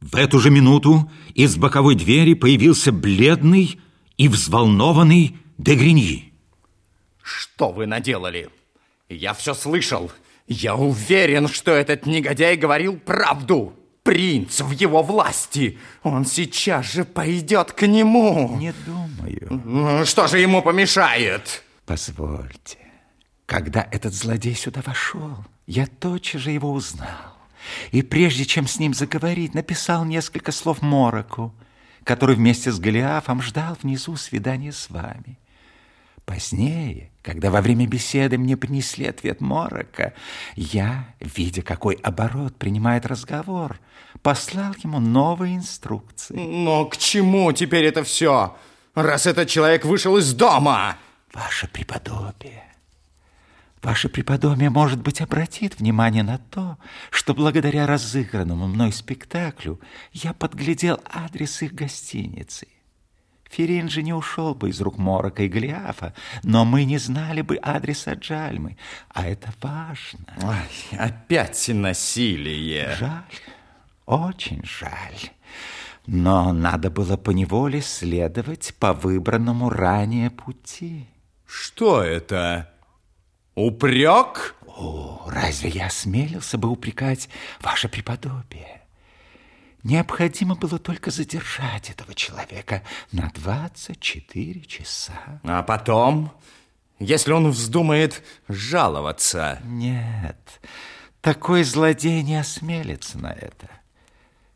В эту же минуту из боковой двери появился бледный и взволнованный Дегриньи. Что вы наделали? Я все слышал. Я уверен, что этот негодяй говорил правду. Принц в его власти. Он сейчас же пойдет к нему. Не думаю. Ну, Что же ему помешает? Позвольте. Когда этот злодей сюда вошел, я тотчас же его узнал. И прежде чем с ним заговорить, написал несколько слов Мороку, который вместе с Голиафом ждал внизу свидания с вами. Позднее, когда во время беседы мне принесли ответ Морока, я, видя, какой оборот принимает разговор, послал ему новые инструкции. Но к чему теперь это все? Раз этот человек вышел из дома. Ваше преподобие, ваше преподобие, может быть, обратит внимание на то, что благодаря разыгранному мной спектаклю я подглядел адрес их гостиницы. Ферин же не ушел бы из рук Морока и Голиафа, но мы не знали бы адреса Джальмы, а это важно. Ой, опять насилие. Жаль, очень жаль. Но надо было поневоле следовать по выбранному ранее пути. Что это? Упрек? О, разве я осмелился бы упрекать ваше преподобие? Необходимо было только задержать этого человека на 24 часа. А потом, если он вздумает жаловаться? Нет, такой злодей не осмелится на это.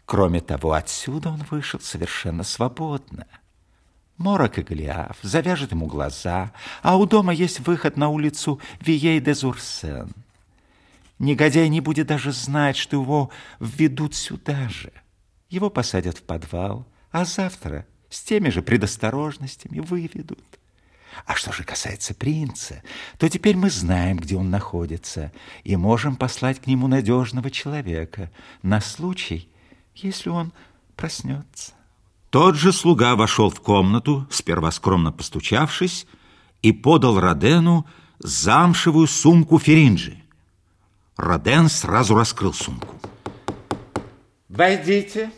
Кроме того, отсюда он вышел совершенно свободно. Морок и Голиаф завяжет ему глаза, а у дома есть выход на улицу Вией-де-Зурсен. Негодяй не будет даже знать, что его введут сюда же. Его посадят в подвал, а завтра с теми же предосторожностями выведут. А что же касается принца, то теперь мы знаем, где он находится, и можем послать к нему надежного человека на случай, если он проснется. Тот же слуга вошел в комнату, сперва скромно постучавшись, и подал Родену замшевую сумку Феринджи. Роден сразу раскрыл сумку. Войдите.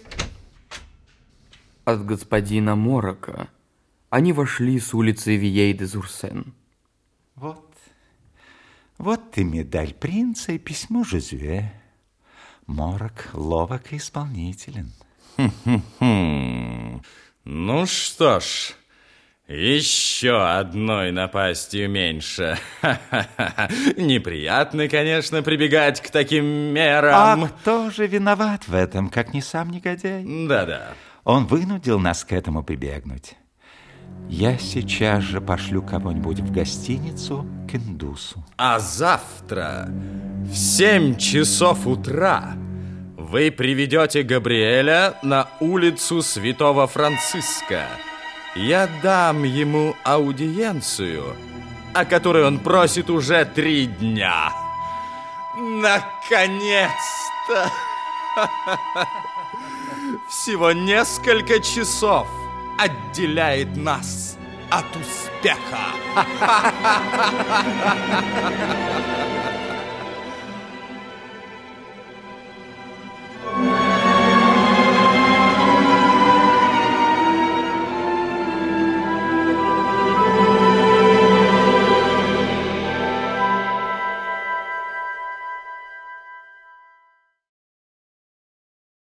От господина Морока они вошли с улицы Вией-де-Зурсен. Вот, вот и медаль принца и письмо Жезюэ. Морок ловок и исполнителен. Хм. Ну что ж, еще одной напастью меньше. Неприятно, конечно, прибегать к таким мерам. А кто же виноват в этом, как не сам негодяй? Да-да. Он вынудил нас к этому прибегнуть. Я сейчас же пошлю кого-нибудь в гостиницу к индусу. А завтра в семь часов утра вы приведете Габриэля на улицу Святого Франциска. Я дам ему аудиенцию, о которой он просит уже три дня. Наконец-то! Всего несколько часов отделяет нас от успеха.